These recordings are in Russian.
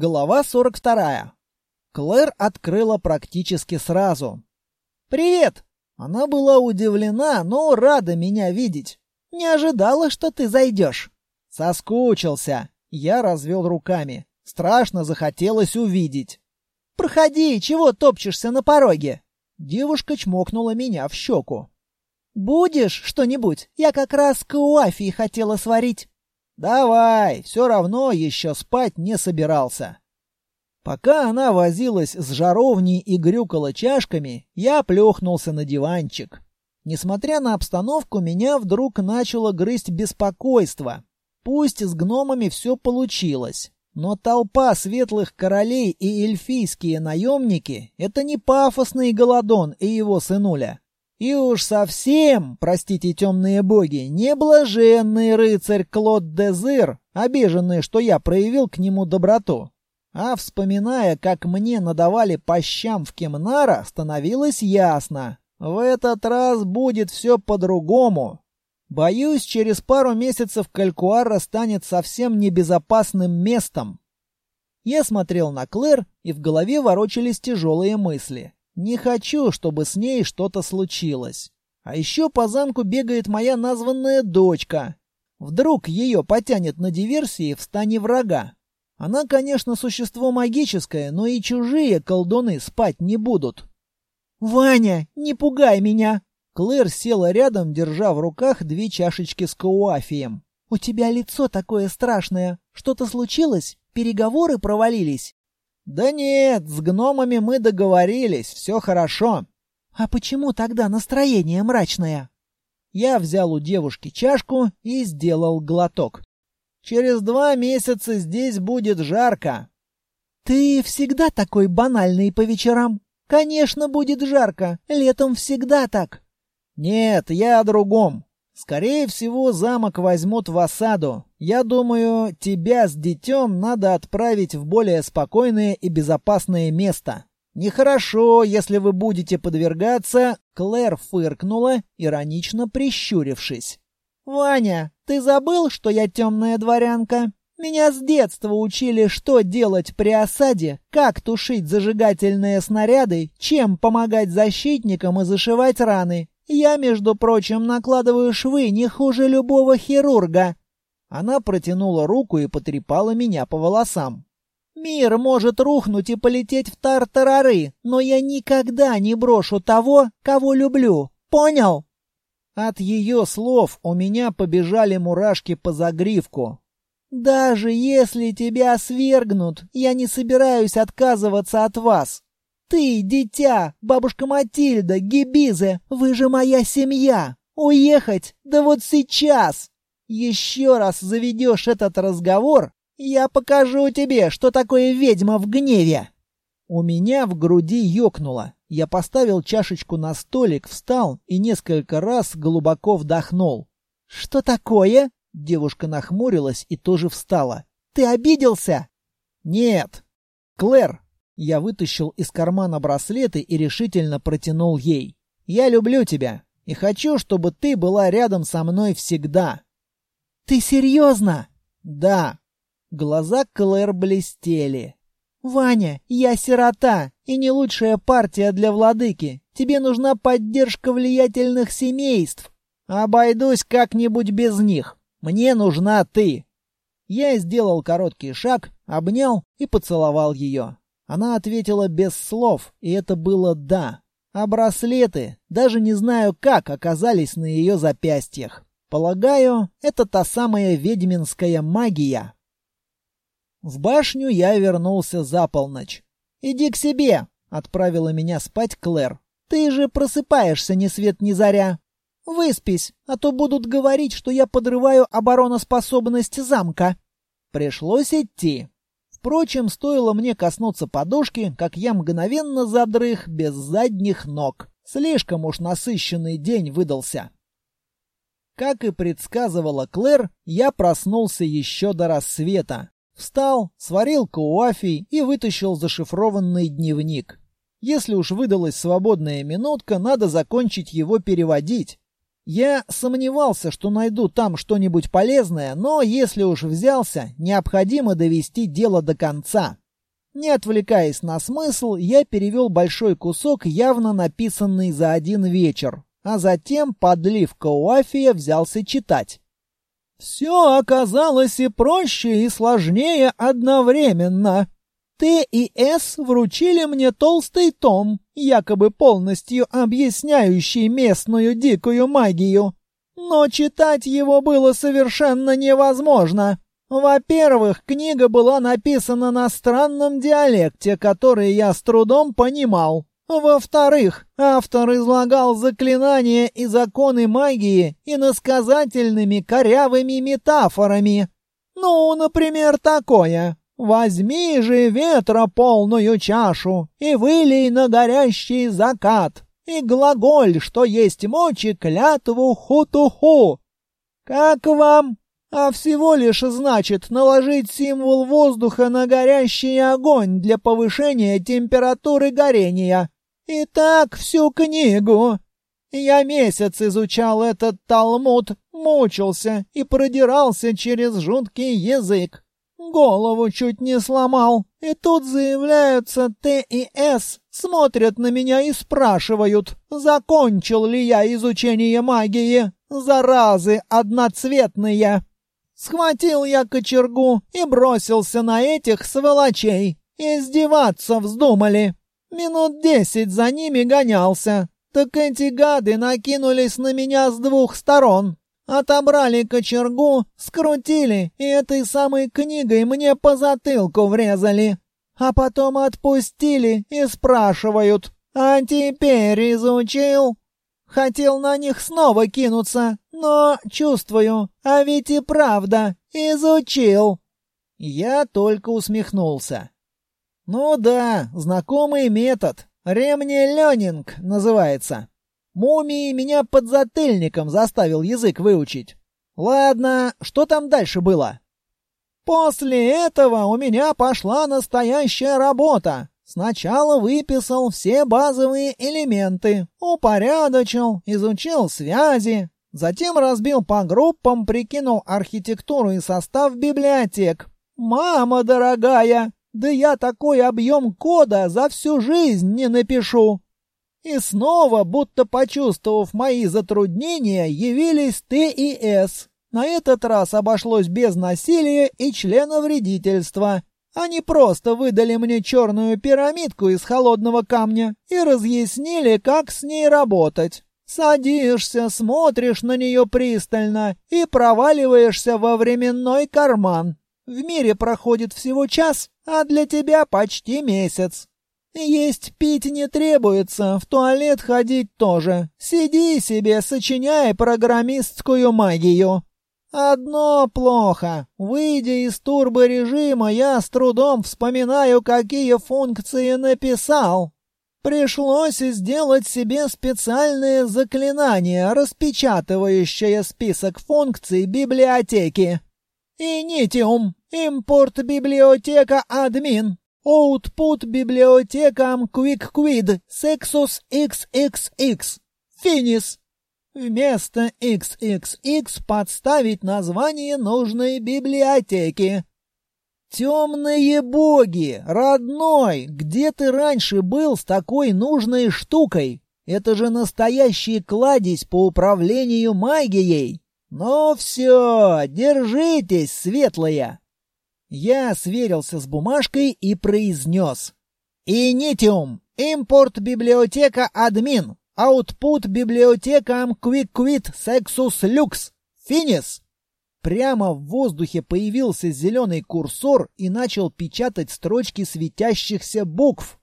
Глава 42. Клэр открыла практически сразу. «Привет!» Она была удивлена, но рада меня видеть. «Не ожидала, что ты зайдешь». «Соскучился». Я развел руками. Страшно захотелось увидеть. «Проходи, чего топчешься на пороге?» Девушка чмокнула меня в щеку. «Будешь что-нибудь? Я как раз кауафии хотела сварить». «Давай, все равно еще спать не собирался». Пока она возилась с жаровней и грюкала чашками, я плюхнулся на диванчик. Несмотря на обстановку, меня вдруг начало грызть беспокойство. Пусть с гномами все получилось, но толпа светлых королей и эльфийские наемники — это не пафосный Голодон и его сынуля. И уж совсем, простите темные боги, не блаженный рыцарь Клод Дезир, обиженный, что я проявил к нему доброту. А вспоминая, как мне надавали по щам в Кемнара, становилось ясно. В этот раз будет все по-другому. Боюсь, через пару месяцев Калькуара станет совсем небезопасным местом. Я смотрел на Клэр, и в голове ворочались тяжелые мысли. Не хочу, чтобы с ней что-то случилось. А еще по замку бегает моя названная дочка. Вдруг ее потянет на диверсии в стане врага. Она, конечно, существо магическое, но и чужие колдуны спать не будут. «Ваня, не пугай меня!» Клэр села рядом, держа в руках две чашечки с кауафием. «У тебя лицо такое страшное. Что-то случилось? Переговоры провалились?» «Да нет, с гномами мы договорились, все хорошо». «А почему тогда настроение мрачное?» Я взял у девушки чашку и сделал глоток. «Через два месяца здесь будет жарко». «Ты всегда такой банальный по вечерам?» «Конечно, будет жарко. Летом всегда так». «Нет, я о другом. Скорее всего, замок возьмут в осаду. Я думаю, тебя с детем надо отправить в более спокойное и безопасное место. Нехорошо, если вы будете подвергаться...» Клэр фыркнула, иронично прищурившись. «Ваня, ты забыл, что я темная дворянка? Меня с детства учили, что делать при осаде, как тушить зажигательные снаряды, чем помогать защитникам и зашивать раны. Я, между прочим, накладываю швы не хуже любого хирурга. Она протянула руку и потрепала меня по волосам. Мир может рухнуть и полететь в тартарары, но я никогда не брошу того, кого люблю. Понял? От ее слов у меня побежали мурашки по загривку. Даже если тебя свергнут, я не собираюсь отказываться от вас. Ты, дитя, бабушка Матильда, Гибизе, вы же моя семья. Уехать? Да вот сейчас. Еще раз заведешь этот разговор, я покажу тебе, что такое ведьма в гневе. У меня в груди ёкнуло. Я поставил чашечку на столик, встал и несколько раз глубоко вдохнул. «Что такое?» Девушка нахмурилась и тоже встала. «Ты обиделся?» «Нет». «Клэр, я вытащил из кармана браслеты и решительно протянул ей. «Я люблю тебя и хочу, чтобы ты была рядом со мной всегда». «Ты серьезно?» «Да». Глаза Клэр блестели. «Ваня, я сирота и не лучшая партия для владыки. Тебе нужна поддержка влиятельных семейств. Обойдусь как-нибудь без них. Мне нужна ты». Я сделал короткий шаг, обнял и поцеловал ее. Она ответила без слов, и это было «да». А браслеты, даже не знаю как, оказались на ее запястьях. Полагаю, это та самая ведьминская магия. В башню я вернулся за полночь. «Иди к себе!» — отправила меня спать Клэр. «Ты же просыпаешься ни свет ни заря. Выспись, а то будут говорить, что я подрываю обороноспособность замка». Пришлось идти. Впрочем, стоило мне коснуться подушки, как я мгновенно задрых без задних ног. Слишком уж насыщенный день выдался. Как и предсказывала Клэр, я проснулся еще до рассвета. Встал, сварил кауафий и вытащил зашифрованный дневник. Если уж выдалась свободная минутка, надо закончить его переводить. Я сомневался, что найду там что-нибудь полезное, но если уж взялся, необходимо довести дело до конца. Не отвлекаясь на смысл, я перевел большой кусок, явно написанный за один вечер, а затем, подлив кауафия, взялся читать. «Все оказалось и проще, и сложнее одновременно. Т и С вручили мне толстый том, якобы полностью объясняющий местную дикую магию. Но читать его было совершенно невозможно. Во-первых, книга была написана на странном диалекте, который я с трудом понимал. Во-вторых, автор излагал заклинания и законы магии иносказательными корявыми метафорами. Ну, например, такое. «Возьми же ветра полную чашу и вылей на горящий закат, и глаголь, что есть мочи, клятву хутуху. Как вам? А всего лишь значит наложить символ воздуха на горящий огонь для повышения температуры горения. И так всю книгу. Я месяц изучал этот талмуд, мучился и продирался через жуткий язык. Голову чуть не сломал. И тут заявляются Т и С, смотрят на меня и спрашивают, закончил ли я изучение магии. Заразы одноцветные. Схватил я кочергу и бросился на этих сволочей. Издеваться вздумали. Минут десять за ними гонялся. Так эти гады накинулись на меня с двух сторон. Отобрали кочергу, скрутили и этой самой книгой мне по затылку врезали. А потом отпустили и спрашивают, «А теперь изучил?» Хотел на них снова кинуться, но чувствую, а ведь и правда, изучил. Я только усмехнулся. Ну да, знакомый метод. Ремни Ленинг называется. Мумии меня под затыльником заставил язык выучить. Ладно, что там дальше было? После этого у меня пошла настоящая работа. Сначала выписал все базовые элементы, упорядочил, изучил связи, затем разбил по группам, прикинул архитектуру и состав библиотек. Мама дорогая, да я такой объем кода за всю жизнь не напишу. И снова, будто почувствовав мои затруднения, явились Т и С. На этот раз обошлось без насилия и членовредительства. Они просто выдали мне черную пирамидку из холодного камня и разъяснили, как с ней работать. Садишься, смотришь на нее пристально и проваливаешься во временной карман. В мире проходит всего час, а для тебя почти месяц. Есть пить не требуется, в туалет ходить тоже. Сиди себе, сочиняй программистскую магию. Одно плохо. Выйдя из турборежима, я с трудом вспоминаю, какие функции написал. Пришлось сделать себе специальное заклинание, распечатывающее список функций библиотеки. Инитиум. Импорт библиотека админ. Output библиотекам QuickQuid. Sexus XXX. Финис. Вместо XXX подставить название нужной библиотеки. Темные боги, родной, где ты раньше был с такой нужной штукой? Это же настоящий кладезь по управлению магией. Ну все, держитесь, светлая. Я сверился с бумажкой и произнес. Инитиум, импорт библиотека админ. Output библиотекам QuickQuit Sexus Lux. Финис. Прямо в воздухе появился зеленый курсор и начал печатать строчки светящихся букв.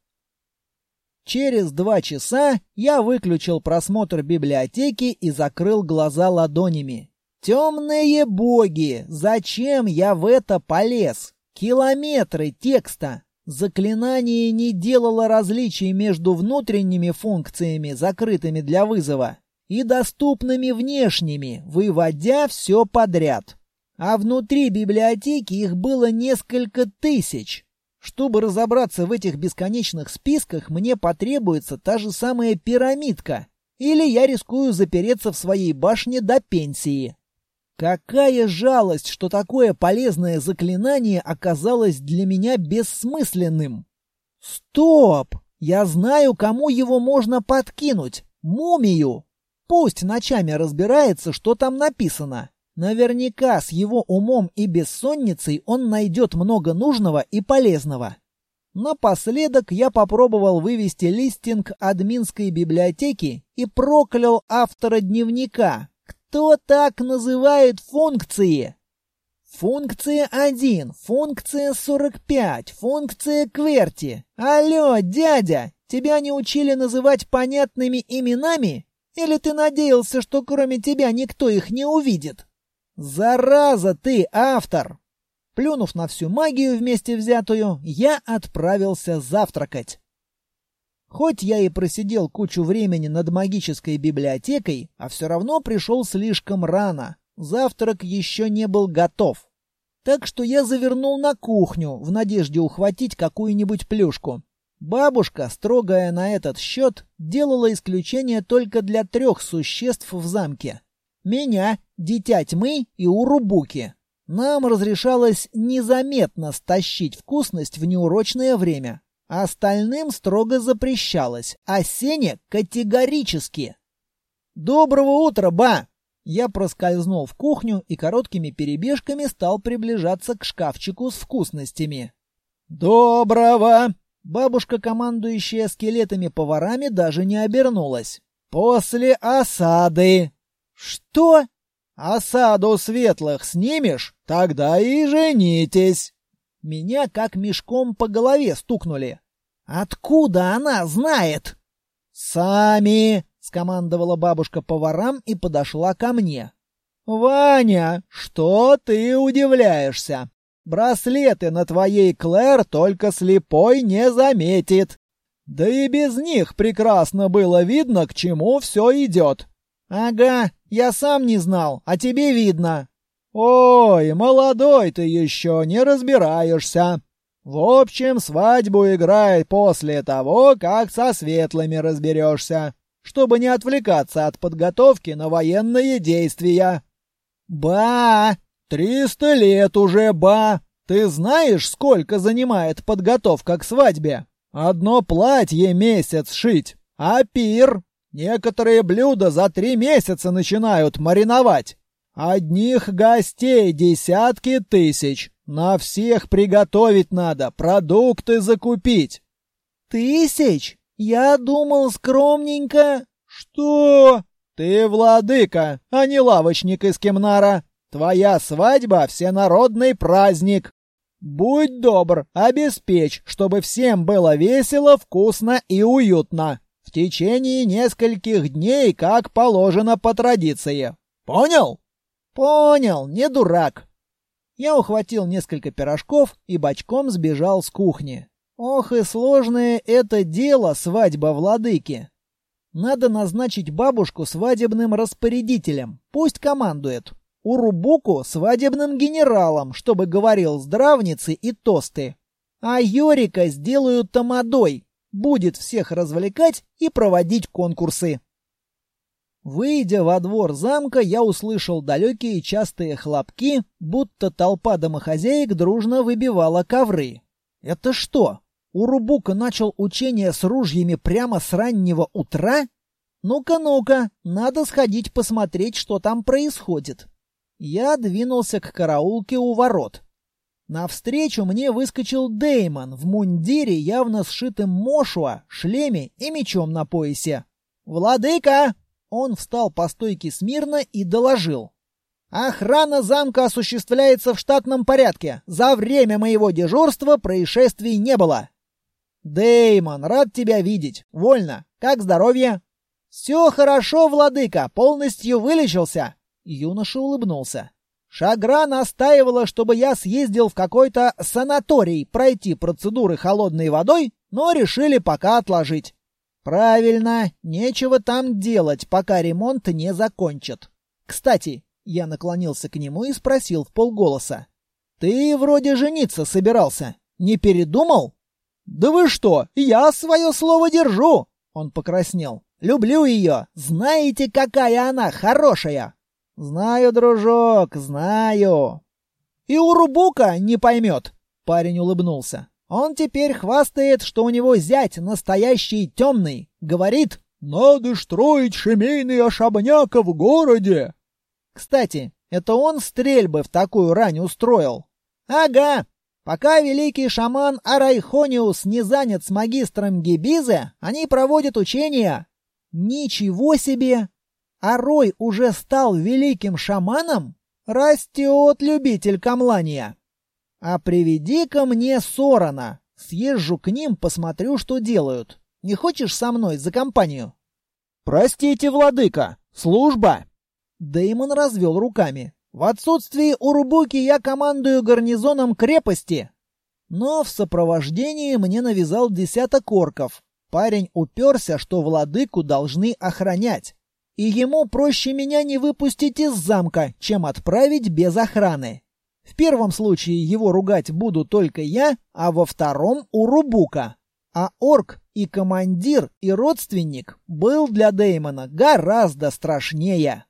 Через два часа я выключил просмотр библиотеки и закрыл глаза ладонями. Темные боги, зачем я в это полез? Километры текста. Заклинание не делало различий между внутренними функциями, закрытыми для вызова, и доступными внешними, выводя все подряд. А внутри библиотеки их было несколько тысяч. Чтобы разобраться в этих бесконечных списках, мне потребуется та же самая пирамидка. Или я рискую запереться в своей башне до пенсии. Какая жалость, что такое полезное заклинание оказалось для меня бессмысленным. Стоп! Я знаю, кому его можно подкинуть. Мумию. Пусть ночами разбирается, что там написано. Наверняка с его умом и бессонницей он найдет много нужного и полезного. Напоследок я попробовал вывести листинг админской библиотеки и проклял автора дневника. Кто так называет функции? Функция 1, функция 45, функция кверти. Алло, дядя, тебя не учили называть понятными именами? Или ты надеялся, что кроме тебя никто их не увидит? Зараза ты, автор! Плюнув на всю магию вместе взятую, я отправился завтракать. Хоть я и просидел кучу времени над магической библиотекой, а все равно пришел слишком рано. Завтрак еще не был готов. Так что я завернул на кухню в надежде ухватить какую-нибудь плюшку. Бабушка, строгая на этот счет, делала исключение только для трех существ в замке. Меня, дитя тьмы и Урубуки. Нам разрешалось незаметно стащить вкусность в неурочное время. Остальным строго запрещалось, а Сене категорически. «Доброго утра, ба!» Я проскользнул в кухню и короткими перебежками стал приближаться к шкафчику с вкусностями. «Доброго!» Бабушка, командующая скелетами-поварами, даже не обернулась. «После осады!» «Что?» «Осаду светлых снимешь? Тогда и женитесь!» Меня как мешком по голове стукнули. «Откуда она знает?» «Сами!» — скомандовала бабушка поварам и подошла ко мне. «Ваня, что ты удивляешься? Браслеты на твоей Клэр только слепой не заметит. Да и без них прекрасно было видно, к чему все идет». «Ага, я сам не знал, а тебе видно». «Ой, молодой ты еще, не разбираешься. В общем, свадьбу играй после того, как со светлыми разберешься, чтобы не отвлекаться от подготовки на военные действия». «Ба! Триста лет уже, ба! Ты знаешь, сколько занимает подготовка к свадьбе? Одно платье месяц шить, а пир? Некоторые блюда за три месяца начинают мариновать». Одних гостей десятки тысяч. На всех приготовить надо, продукты закупить. Тысяч? Я думал скромненько. Что? Ты владыка, а не лавочник из Кемнара. Твоя свадьба — всенародный праздник. Будь добр, обеспечь, чтобы всем было весело, вкусно и уютно. В течение нескольких дней, как положено по традиции. Понял? «Понял, не дурак». Я ухватил несколько пирожков и бочком сбежал с кухни. Ох и сложное это дело, свадьба владыки. Надо назначить бабушку свадебным распорядителем. Пусть командует. Урубуку свадебным генералом, чтобы говорил здравницы и тосты. А Йорика сделаю тамадой. Будет всех развлекать и проводить конкурсы. Выйдя во двор замка, я услышал далекие частые хлопки, будто толпа домохозяек дружно выбивала ковры. Это что? Урубука начал учение с ружьями прямо с раннего утра? Ну-ка, ну-ка, надо сходить посмотреть, что там происходит. Я двинулся к караулке у ворот. Навстречу мне выскочил Деймон в мундире, явно сшитым мошуа, шлеме и мечом на поясе. «Владыка!» Он встал по стойке смирно и доложил. «Охрана замка осуществляется в штатном порядке. За время моего дежурства происшествий не было». Деймон, рад тебя видеть. Вольно. Как здоровье?» «Все хорошо, владыка. Полностью вылечился». Юноша улыбнулся. Шагра настаивала, чтобы я съездил в какой-то санаторий пройти процедуры холодной водой, но решили пока отложить. Правильно, нечего там делать, пока ремонт не закончат. Кстати, я наклонился к нему и спросил в полголоса. Ты вроде жениться собирался. Не передумал? Да вы что? Я свое слово держу. Он покраснел. Люблю ее. Знаете, какая она хорошая. Знаю, дружок, знаю. И Урубука не поймет. Парень улыбнулся. Он теперь хвастает, что у него зять настоящий темный. Говорит, надо строить шемейный особняк в городе. Кстати, это он стрельбы в такую рань устроил. Ага. Пока великий шаман Арайхониус не занят с магистром Гибизе, они проводят учения. Ничего себе! Арой уже стал великим шаманом? Растет любитель камлания. А приведи-ка мне Сорона. Съезжу к ним, посмотрю, что делают. Не хочешь со мной за компанию? Простите, владыка, служба. Дэймон развел руками. В отсутствии Урубуки я командую гарнизоном крепости. Но в сопровождении мне навязал десяток орков. Парень уперся, что владыку должны охранять. И ему проще меня не выпустить из замка, чем отправить без охраны. В первом случае его ругать буду только я, а во втором — Урубука. А орк и командир, и родственник был для Деймона гораздо страшнее.